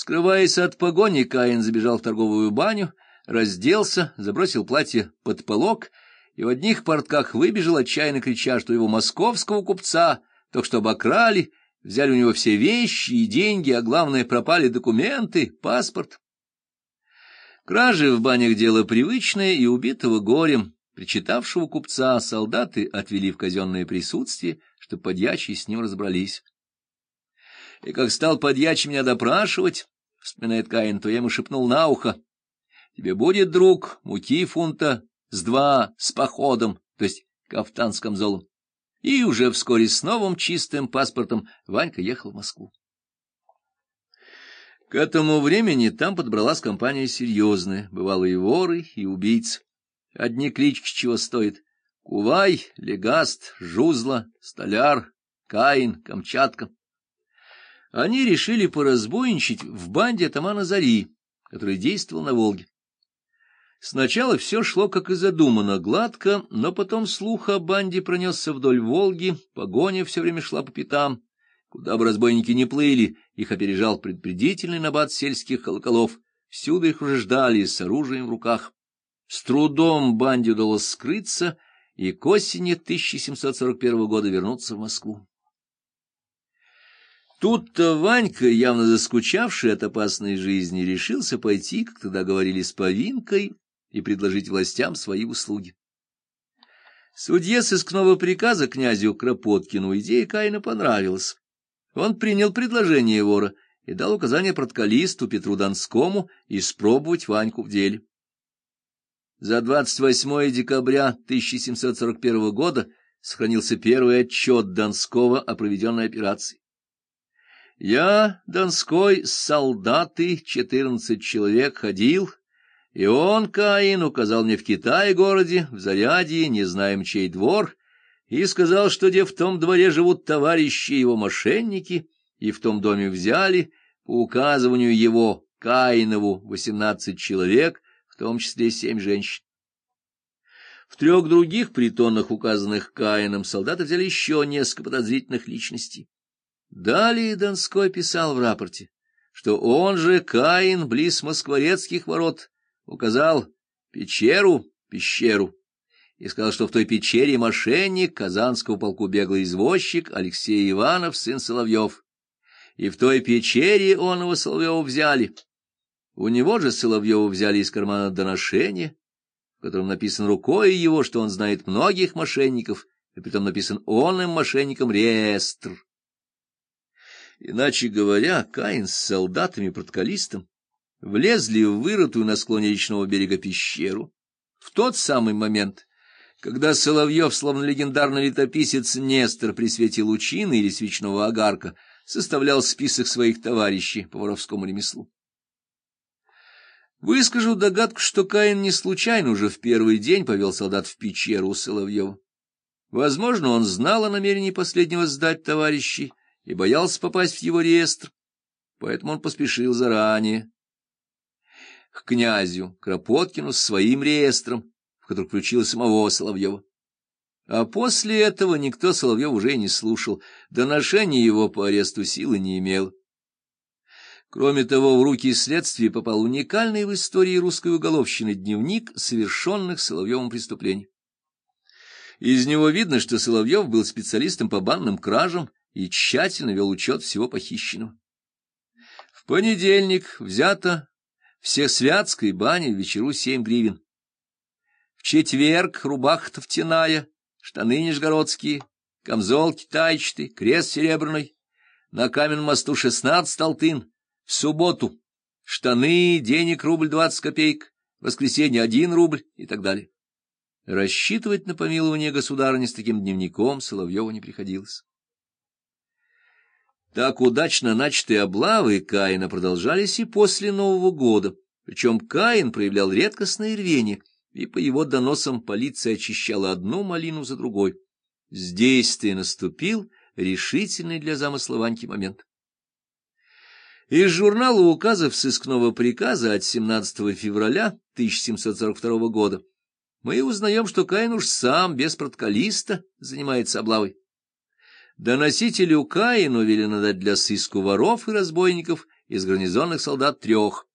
Скрываясь от погони, Каин забежал в торговую баню, разделся, забросил платье под полок и в одних портках выбежал, отчаянно крича, что его московского купца только что обокрали, взяли у него все вещи и деньги, а главное, пропали документы, паспорт. Кражи в банях дело привычное и убитого горем, причитавшего купца, солдаты отвели в казенное присутствие, чтобы подьячие с ним разобрались. И как стал подьячий меня допрашивать, — вспоминает Каин, — то я ему шепнул на ухо, — тебе будет, друг, муки фунта с два с походом, то есть кафтанском золом. И уже вскоре с новым чистым паспортом Ванька ехал в Москву. К этому времени там подобралась компания серьезная, бывалые воры и убийцы. Одни клички чего стоят — Кувай, Легаст, Жузла, Столяр, Каин, Камчатка. Они решили поразбойничать в банде атамана Зари, который действовал на Волге. Сначала все шло, как и задумано, гладко, но потом слух о банде пронесся вдоль Волги, погоня все время шла по пятам. Куда бы разбойники не плыли, их опережал предупредительный набат сельских колоколов. Всюду их уже ждали с оружием в руках. С трудом банде удалось скрыться и к осени 1741 года вернуться в Москву. Тут-то Ванька, явно заскучавший от опасной жизни, решился пойти, как тогда говорили, с повинкой и предложить властям свои услуги. Судье сыскного приказа князю Кропоткину идея Каина понравилась. Он принял предложение вора и дал указание проткалисту Петру Донскому испробовать Ваньку в деле. За 28 декабря 1741 года сохранился первый отчет Донского о проведенной операции. Я, Донской, с солдаты, четырнадцать человек, ходил, и он, Каин, указал мне в Китае городе, в Зарядье, не знаем чей двор, и сказал, что где в том дворе живут товарищи его мошенники, и в том доме взяли, по указыванию его, Каинову, восемнадцать человек, в том числе семь женщин. В трех других притонах, указанных Каином, солдаты взяли еще несколько подозрительных личностей. Далее Донской писал в рапорте, что он же, Каин, близ Москворецких ворот, указал пещеру, пещеру, и сказал, что в той пещере мошенник Казанского полку беглый извозчик Алексей Иванов, сын Соловьев. И в той пещере он его Соловьева взяли. У него же Соловьева взяли из кармана доношение, в котором написано рукой его, что он знает многих мошенников, и притом написан он им мошенником реестр. Иначе говоря, Каин с солдатами-протоколистом влезли в вырытую на склоне речного берега пещеру в тот самый момент, когда Соловьев, словно легендарный летописец Нестор при свете лучины или свечного огарка, составлял список своих товарищей по воровскому ремеслу. Выскажу догадку, что Каин не случайно уже в первый день повел солдат в пещеру у Соловьева. Возможно, он знал о намерении последнего сдать товарищей, и боялся попасть в его реестр, поэтому он поспешил заранее к князю Кропоткину с своим реестром, в который включил самого Соловьева. А после этого никто Соловьев уже не слушал, доношение его по аресту силы не имел. Кроме того, в руки следствия попал уникальный в истории русской уголовщины дневник совершенных Соловьевым преступлений. Из него видно, что Соловьев был специалистом по банным кражам и тщательно вел учет всего похищенного. В понедельник взято всех святской бане в вечеру семь гривен. В четверг рубаха тофтяная, штаны нижегородские, камзол китайчатый, крест серебряный, на каменном мосту шестнадцать алтын, в субботу штаны, денег рубль двадцать копеек, в воскресенье один рубль и так далее. Рассчитывать на помилование государыни с таким дневником Соловьеву не приходилось. Так удачно начатые облавы Каина продолжались и после Нового года, причем Каин проявлял редкостное рвение, и по его доносам полиция очищала одну малину за другой. Здесь-то и наступил решительный для замысла Ваньки момент. Из журнала указов сыскного приказа от 17 февраля 1742 года мы узнаем, что Каин уж сам, без протоколиста, занимается облавой. Доносителю Каину велено дать для сыску воров и разбойников из гарнизонных солдат трех,